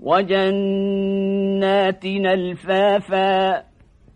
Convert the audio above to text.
وجناتنا الفافا